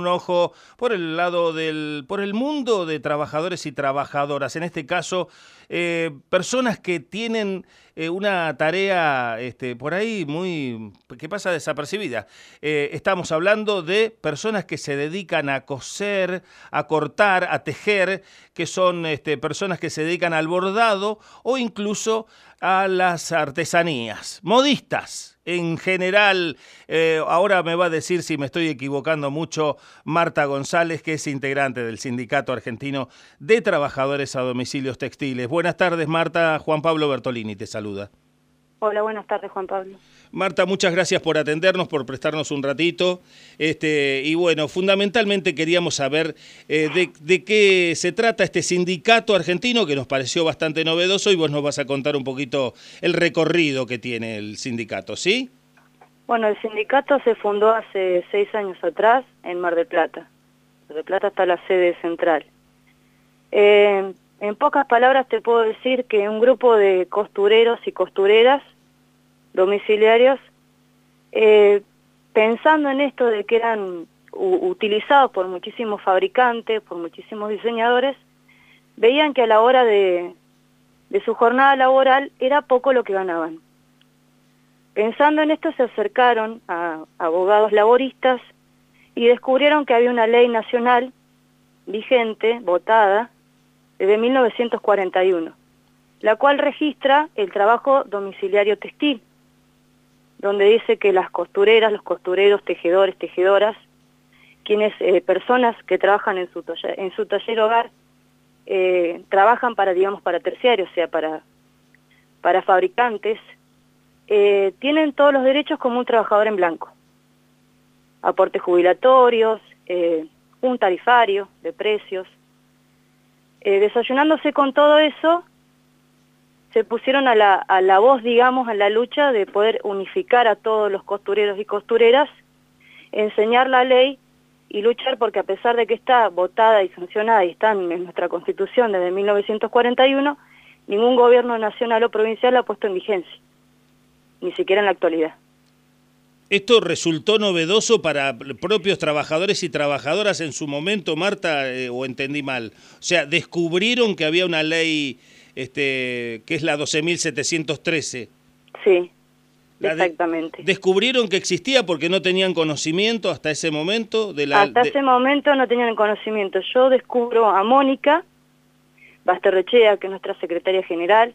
un ojo por el lado del, por el mundo de trabajadores y trabajadoras, en este caso, eh, personas que tienen eh, una tarea este, por ahí muy, que pasa desapercibida. Eh, estamos hablando de personas que se dedican a coser, a cortar, a tejer, que son este, personas que se dedican al bordado o incluso a las artesanías, modistas en general, eh, ahora me va a decir si me estoy equivocando mucho, Marta González, que es integrante del Sindicato Argentino de Trabajadores a Domicilios Textiles. Buenas tardes, Marta. Juan Pablo Bertolini te saluda. Hola, buenas tardes, Juan Pablo. Marta, muchas gracias por atendernos, por prestarnos un ratito. Este, y bueno, fundamentalmente queríamos saber eh, de, de, qué se trata este sindicato argentino que nos pareció bastante novedoso y vos nos vas a contar un poquito el recorrido que tiene el sindicato, ¿sí? Bueno, el sindicato se fundó hace seis años atrás en Mar del Plata. Mar del Plata está la sede central. Eh, en pocas palabras te puedo decir que un grupo de costureros y costureras domiciliarios, eh, pensando en esto de que eran utilizados por muchísimos fabricantes, por muchísimos diseñadores, veían que a la hora de, de su jornada laboral era poco lo que ganaban. Pensando en esto se acercaron a abogados laboristas y descubrieron que había una ley nacional vigente, votada, desde 1941, la cual registra el trabajo domiciliario textil, donde dice que las costureras, los costureros, tejedores, tejedoras, quienes eh, personas que trabajan en su, taller, en su taller hogar, eh, trabajan para, digamos, para terciarios, o sea, para, para fabricantes, eh, tienen todos los derechos como un trabajador en blanco. Aportes jubilatorios, eh, un tarifario de precios, desayunándose con todo eso, se pusieron a la, a la voz, digamos, a la lucha de poder unificar a todos los costureros y costureras, enseñar la ley y luchar porque a pesar de que está votada y sancionada y está en nuestra Constitución desde 1941, ningún gobierno nacional o provincial la ha puesto en vigencia, ni siquiera en la actualidad. ¿Esto resultó novedoso para propios trabajadores y trabajadoras en su momento, Marta, eh, o entendí mal? O sea, descubrieron que había una ley este, que es la 12.713. Sí, la exactamente. De, ¿Descubrieron que existía porque no tenían conocimiento hasta ese momento? De la, hasta de... ese momento no tenían conocimiento. Yo descubro a Mónica Basterrechea, que es nuestra secretaria general,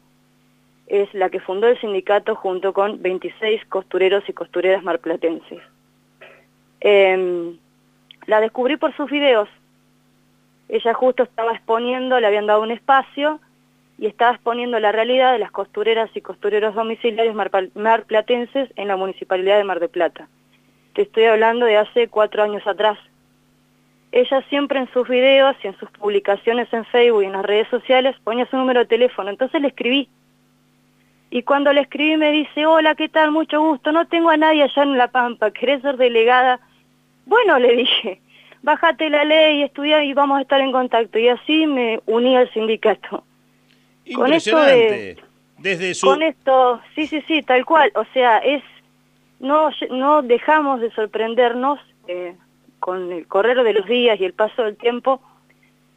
es la que fundó el sindicato junto con 26 costureros y costureras marplatenses. Eh, la descubrí por sus videos. Ella justo estaba exponiendo, le habían dado un espacio y estaba exponiendo la realidad de las costureras y costureros domiciliarios marplatenses en la Municipalidad de Mar del Plata. Te estoy hablando de hace cuatro años atrás. Ella siempre en sus videos y en sus publicaciones en Facebook y en las redes sociales ponía su número de teléfono, entonces le escribí y cuando le escribí me dice, hola, ¿qué tal? Mucho gusto, no tengo a nadie allá en La Pampa, ¿querés ser delegada? Bueno, le dije, bájate la ley, estudia y vamos a estar en contacto. Y así me uní al sindicato. Con esto de, Desde su... Con esto, sí, sí, sí, tal cual. O sea, es no, no dejamos de sorprendernos eh, con el correr de los días y el paso del tiempo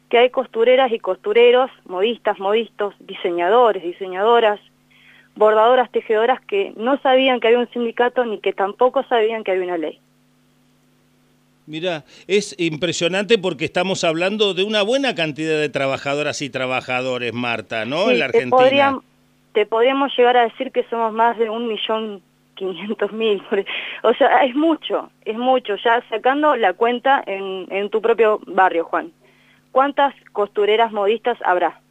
que hay costureras y costureros, modistas, modistas, diseñadores, diseñadoras, bordadoras, tejedoras que no sabían que había un sindicato ni que tampoco sabían que había una ley. Mira, es impresionante porque estamos hablando de una buena cantidad de trabajadoras y trabajadores, Marta, ¿no? Sí, en la Argentina. Te, podrían, te podríamos llegar a decir que somos más de un millón quinientos mil. O sea, es mucho, es mucho. Ya sacando la cuenta en, en tu propio barrio, Juan. ¿Cuántas costureras modistas habrá?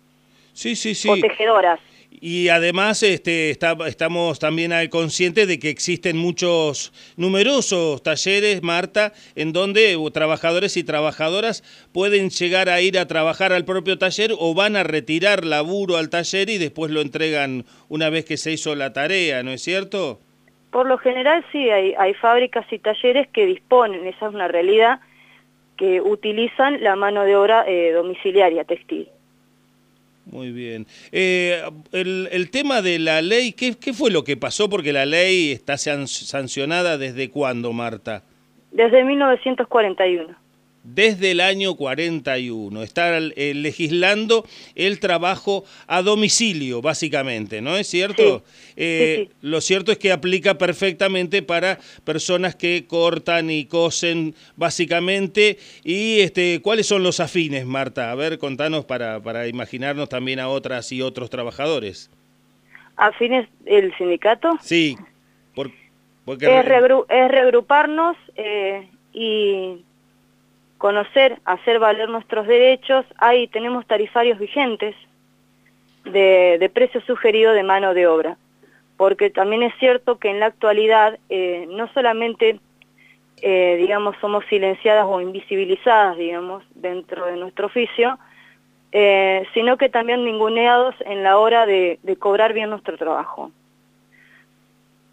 Sí, sí, sí. O tejedoras. Y además este, está, estamos también conscientes de que existen muchos, numerosos talleres, Marta, en donde trabajadores y trabajadoras pueden llegar a ir a trabajar al propio taller o van a retirar laburo al taller y después lo entregan una vez que se hizo la tarea, ¿no es cierto? Por lo general sí, hay, hay fábricas y talleres que disponen, esa es una realidad, que utilizan la mano de obra eh, domiciliaria textil. Muy bien. Eh, el, el, tema de la ley, ¿qué, ¿qué, fue lo que pasó? Porque la ley está sancionada desde cuándo, Marta? Desde 1941. Desde el año 41. Está eh, legislando el trabajo a domicilio, básicamente, ¿no es cierto? Eh, lo cierto es que aplica perfectamente para personas que cortan y cosen, básicamente. ¿Y este, cuáles son los afines, Marta? A ver, contanos para, para imaginarnos también a otras y otros trabajadores. ¿Afines el sindicato? Sí, porque... Es, es regruparnos eh, y conocer, hacer valer nuestros derechos. Ahí tenemos tarifarios vigentes de, precio sugerido de mano de obra, porque también es cierto que en la actualidad eh, no solamente, eh, digamos, somos silenciadas o invisibilizadas, digamos, dentro de nuestro oficio, eh, sino que también ninguneados en la hora de cobrar bien nuestro trabajo.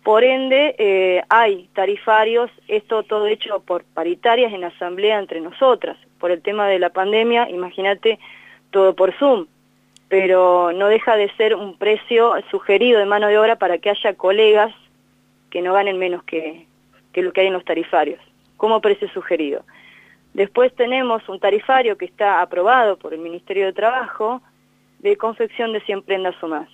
Por ende, eh, hay tarifarios, esto todo hecho por paritarias en asamblea entre nosotras. Por el tema de la pandemia, imagínate, todo por Zoom. Pero no deja de ser un precio sugerido de mano de obra para que haya colegas que no ganen menos que, que lo que hay en los tarifarios, como precio sugerido. Después tenemos un tarifario que está aprobado por el Ministerio de Trabajo de confección de 100 prendas o más.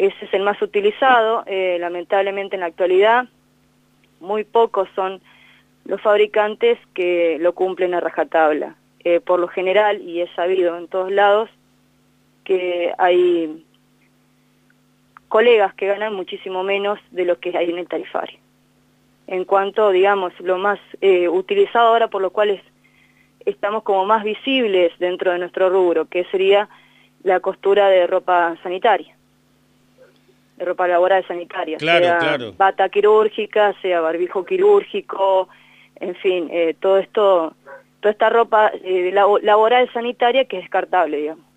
Ese es el más utilizado, eh, lamentablemente en la actualidad muy pocos son los fabricantes que lo cumplen a rajatabla. Eh, por lo general, y es sabido en todos lados, que hay colegas que ganan muchísimo menos de lo que hay en el tarifario. En cuanto, digamos, lo más eh, utilizado ahora, por lo cual estamos como más visibles dentro de nuestro rubro, que sería la costura de ropa sanitaria ropa laboral sanitaria, sea bata quirúrgica, sea barbijo quirúrgico, en fin, eh, todo esto, toda esta ropa eh, laboral sanitaria que es descartable, digamos.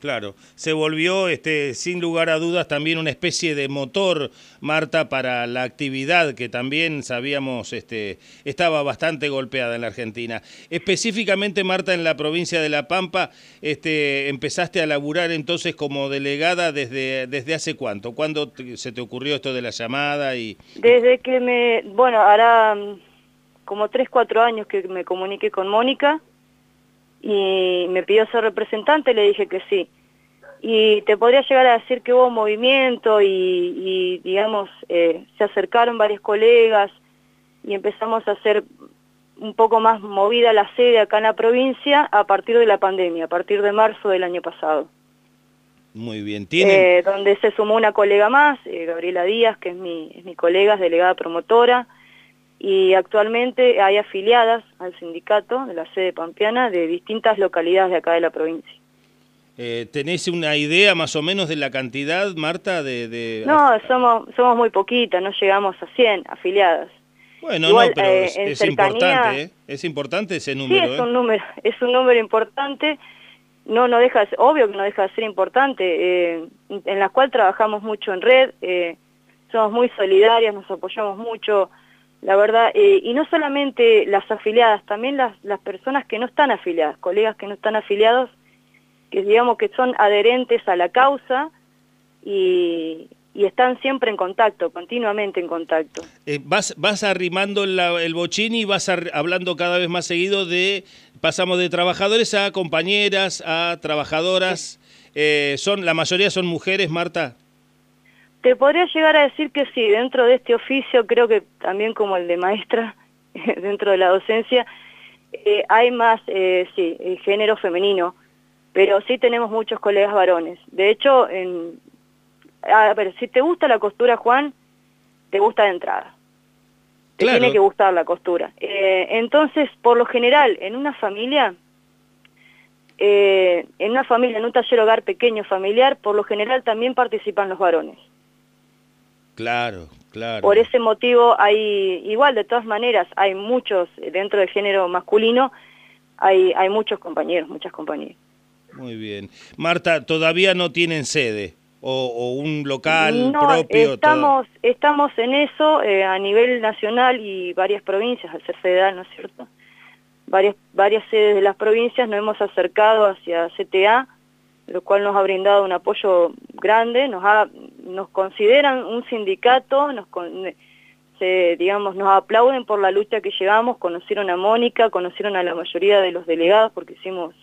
Claro, se volvió este, sin lugar a dudas también una especie de motor, Marta, para la actividad que también sabíamos este, estaba bastante golpeada en la Argentina. Específicamente, Marta, en la provincia de La Pampa, este, empezaste a laburar entonces como delegada desde, desde hace cuánto? ¿Cuándo se te ocurrió esto de la llamada? y Desde que me, bueno, hará mm, como tres, cuatro años que me comuniqué con Mónica y me pidió ser representante, le dije que sí. Y te podría llegar a decir que hubo movimiento y, digamos, eh, se acercaron varios colegas y empezamos a hacer un poco más movida la sede acá en la provincia a partir de la pandemia, a partir de marzo del año pasado. Muy bien, ¿tiene? Eh, donde se sumó una colega más, eh, Gabriela Díaz, que es mi, es mi colega, es delegada promotora, y actualmente hay afiliadas al sindicato de la sede pampeana de distintas localidades de acá de la provincia. Eh, ¿Tenés una idea más o menos de la cantidad, Marta? De, No, somos, somos muy poquitas, no llegamos a 100 afiliadas. Bueno, no, pero eh, es, importante, ¿eh? Es importante ese número. Sí, es un número, es un número importante. No, no deja, obvio que no deja de ser importante, en la cual trabajamos mucho en red, somos muy solidarias, nos apoyamos mucho, la verdad, eh, y no solamente las afiliadas, también las, las personas que no están afiliadas, colegas que no están afiliados, que digamos que son adherentes a la causa y, y están siempre en contacto, continuamente en contacto. Eh, vas, vas arrimando el bochín y vas hablando cada vez más seguido de, pasamos de trabajadores a compañeras, a trabajadoras, eh, son la mayoría son mujeres, Marta. Te podría llegar a decir que sí, dentro de este oficio, creo que también como el de maestra, dentro de la docencia, eh, hay más, eh, sí, eh, género femenino, pero sí tenemos muchos colegas varones. De hecho, en, a ver, si te gusta la costura, Juan, te gusta de entrada. Te tiene que gustar la costura. entonces, por lo general, en una familia, en una familia, en un taller hogar pequeño familiar, por lo general también participan los varones. Claro, claro. Por ese motivo hay, igual de todas maneras, hay muchos, dentro del género masculino, hay, hay muchos compañeros, muchas compañeras. Muy bien. Marta, ¿todavía no tienen sede o, un local propio? Estamos, estamos en eso eh, a nivel nacional y varias provincias, al ser federal, ¿no es cierto? Varias, varias sedes de las provincias nos hemos acercado hacia CTA, lo cual nos ha brindado un apoyo grande, nos, ha, nos consideran un sindicato, nos se, digamos, nos aplauden por la lucha que llevamos, conocieron a Mónica, conocieron a la mayoría de los delegados porque hicimos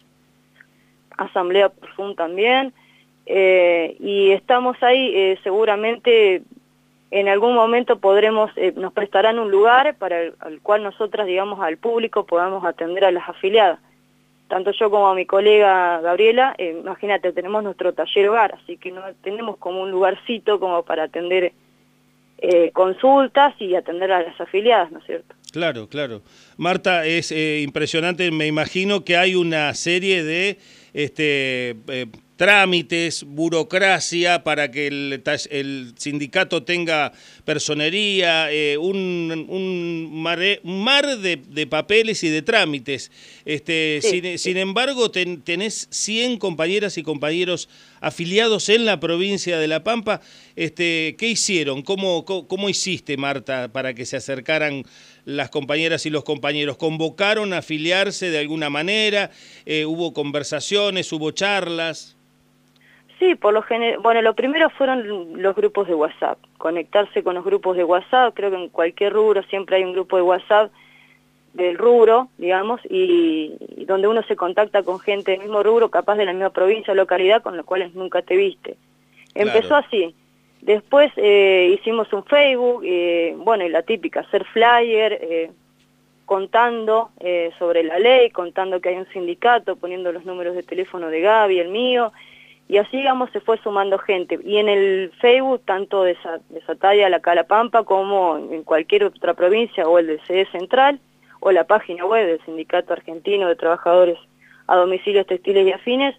asamblea por Zoom también, eh, y estamos ahí, eh, seguramente en algún momento podremos, eh, nos prestarán un lugar para el, cual nosotras, digamos, al público podamos atender a las afiliadas. Tanto yo como mi colega Gabriela, imagínate, tenemos nuestro taller hogar, así que no tenemos como un lugarcito como para atender consultas y atender a las afiliadas, ¿no es cierto? Claro, claro. Marta, es impresionante, me imagino que hay una serie de este, eh, trámites, burocracia para que el, el sindicato tenga personería, eh, un, un, mar, de, papeles y de trámites. Este, sin, embargo, tenés 100 compañeras y compañeros afiliados en la provincia de La Pampa. Este, ¿Qué hicieron? ¿Cómo, cómo, hiciste, Marta, para que se acercaran las compañeras y los compañeros? ¿Convocaron a afiliarse de alguna manera? Eh, ¿Hubo conversaciones? ¿Hubo charlas? Sí, por lo general, bueno, lo primero fueron los grupos de WhatsApp, conectarse con los grupos de WhatsApp, creo que en cualquier rubro siempre hay un grupo de WhatsApp del rubro, digamos, y, donde uno se contacta con gente del mismo rubro, capaz de la misma provincia o localidad, con los cuales nunca te viste. Empezó así. Después eh, hicimos un Facebook, eh, bueno, y la típica, hacer flyer, eh, contando sobre la ley, contando que hay un sindicato, poniendo los números de teléfono de Gaby, el mío, y así, digamos, se fue sumando gente. Y en el Facebook, tanto de, Satalla, la Calapampa, como en cualquier otra provincia, o el de sede central, o la página web del Sindicato Argentino de Trabajadores a Domicilios Textiles y Afines,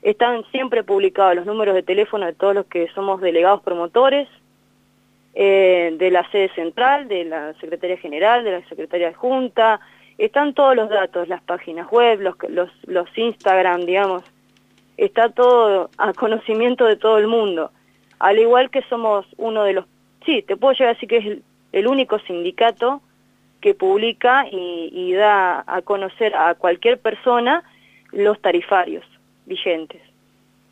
están siempre publicados los números de teléfono de todos los que somos delegados promotores, eh, de la sede central, de la Secretaría General, de la Secretaría Junta, están todos los datos, las páginas web, los, los, los Instagram, digamos, está todo a conocimiento de todo el mundo. Al igual que somos uno de los, sí, te puedo llegar a decir que es el, único sindicato que publica y, da a conocer a cualquier persona los tarifarios vigentes.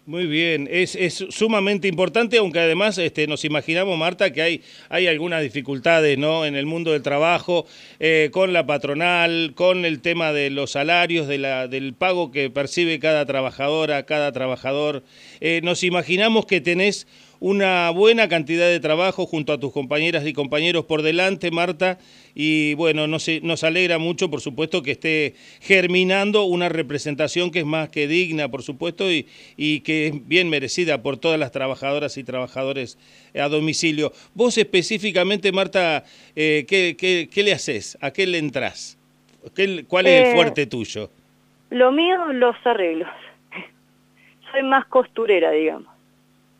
Muy bien, es, es, sumamente importante, aunque además este, nos imaginamos, Marta, que hay, hay algunas dificultades ¿no? en el mundo del trabajo, eh, con la patronal, con el tema de los salarios, de la, del pago que percibe cada trabajadora, cada trabajador. Eh, nos imaginamos que tenés una buena cantidad de trabajo junto a tus compañeras y compañeros por delante, Marta, y bueno, nos, nos alegra mucho, por supuesto, que esté germinando una representación que es más que digna, por supuesto, y, y que es bien merecida por todas las trabajadoras y trabajadores a domicilio. Vos específicamente, Marta, eh, ¿qué, qué, le haces? ¿A qué le entras? ¿Cuál es el eh, fuerte tuyo? Lo mío, los arreglos. Soy más costurera, digamos.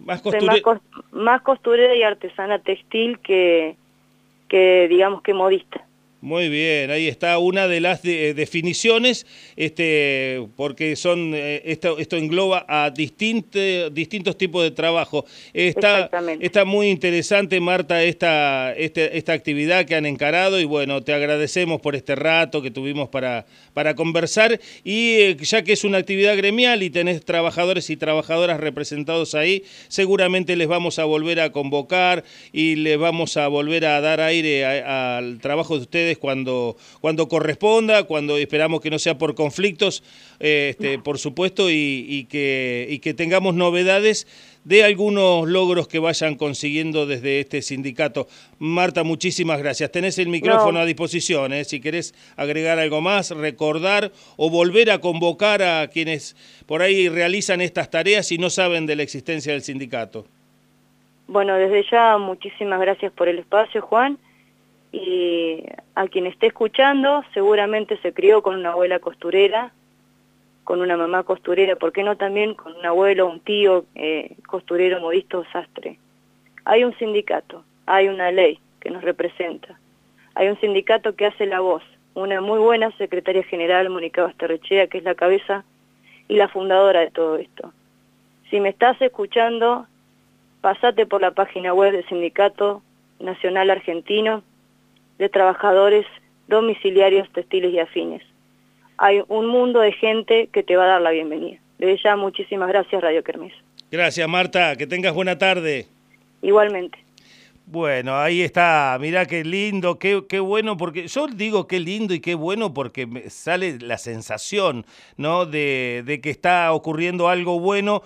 Más, costurera y artesana textil que, que digamos que modista. Muy bien, ahí está una de las eh, definiciones, este, porque son eh, esto, esto engloba a distintos tipos de trabajo. Está, está muy interesante, Marta, esta, este, esta actividad que han encarado y bueno, te agradecemos por este rato que tuvimos para, para conversar y eh, ya que es una actividad gremial y tenés trabajadores y trabajadoras representados ahí, seguramente les vamos a volver a convocar y les vamos a volver a dar aire al trabajo de ustedes cuando, cuando corresponda, cuando esperamos que no sea por conflictos, eh, este, por supuesto, y, que, y que tengamos novedades de algunos logros que vayan consiguiendo desde este sindicato. Marta, muchísimas gracias. Tenés el micrófono a disposición, ¿eh? si querés agregar algo más, recordar o volver a convocar a quienes por ahí realizan estas tareas y no saben de la existencia del sindicato. Bueno, desde ya muchísimas gracias por el espacio, Juan y a quien esté escuchando seguramente se crió con una abuela costurera, con una mamá costurera, ¿por qué no también con un abuelo, un tío eh, costurero, modisto sastre? Hay un sindicato, hay una ley que nos representa, hay un sindicato que hace la voz, una muy buena secretaria general, Mónica Basterrechea, que es la cabeza y la fundadora de todo esto. Si me estás escuchando, pasate por la página web del Sindicato Nacional Argentino, de trabajadores domiciliarios, textiles y afines. Hay un mundo de gente que te va a dar la bienvenida. Desde ya, muchísimas gracias, Radio Kermés. Gracias, Marta. Que tengas buena tarde. Igualmente. Bueno, ahí está, mirá qué lindo, qué, qué bueno, porque yo digo qué lindo y qué bueno porque me sale la sensación, ¿no? De, de que está ocurriendo algo bueno